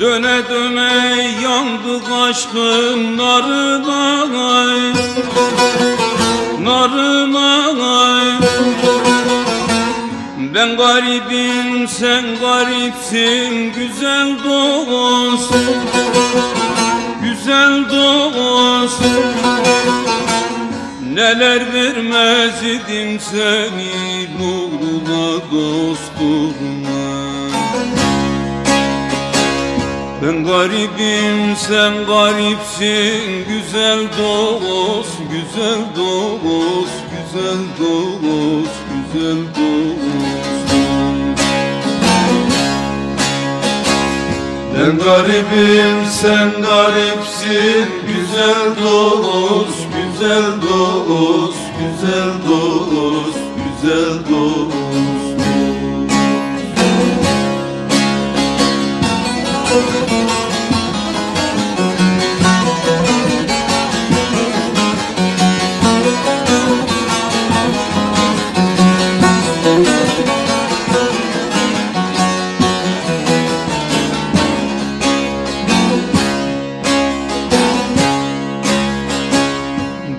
Döne döne yandık aşkın narına Narına Ben garibim sen garipsin güzel dost Güzel dost. Neler vermez idim seni nuruna dosturma ben garibim sen garipsin güzel dost güzel dost güzel dost güzel dost Ben garibim sen garipsin. Güzel dost güzel dost güzel dost güzel dost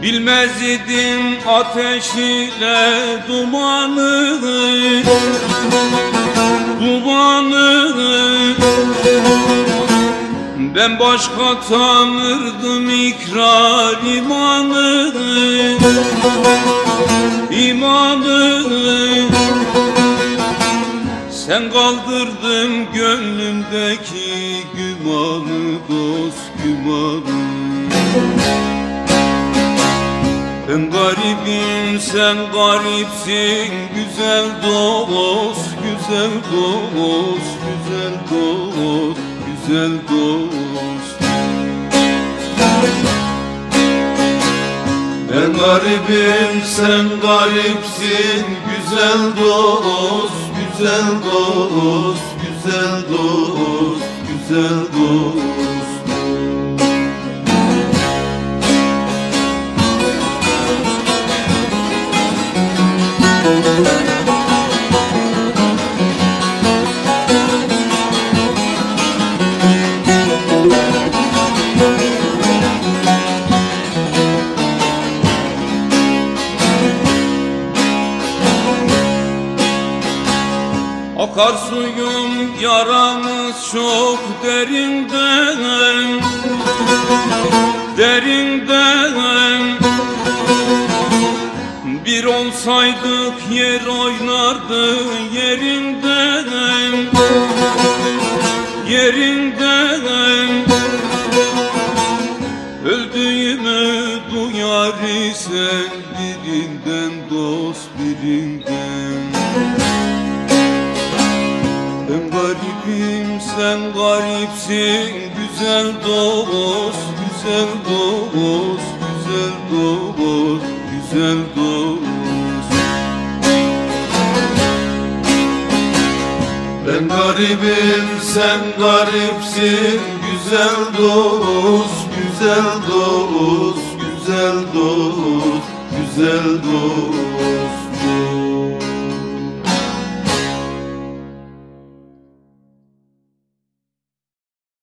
Bilmez idim ateş ile dumanı Dumanı. Ben başka tanırdım ikrar imanı İmanı. Sen kaldırdın gönlümdeki gümanı dost gümanı ben garibim sen garipsin. Güzel dost güzel dost güzel dost güzel dost. Ben garibim sen garipsin. Güzel dost güzel dost güzel dost güzel dost Akarsuyum yaramız çok derinden Derinden. Bir olsaydık yer oynardı yerinden Yerinden. Öldüğümü duyar isen birinden dost birinden sen garipsin güzel dost güzel dost güzel dost güzel dost. Ben garibim sen garipsin güzel dost güzel dost güzel dost güzel dost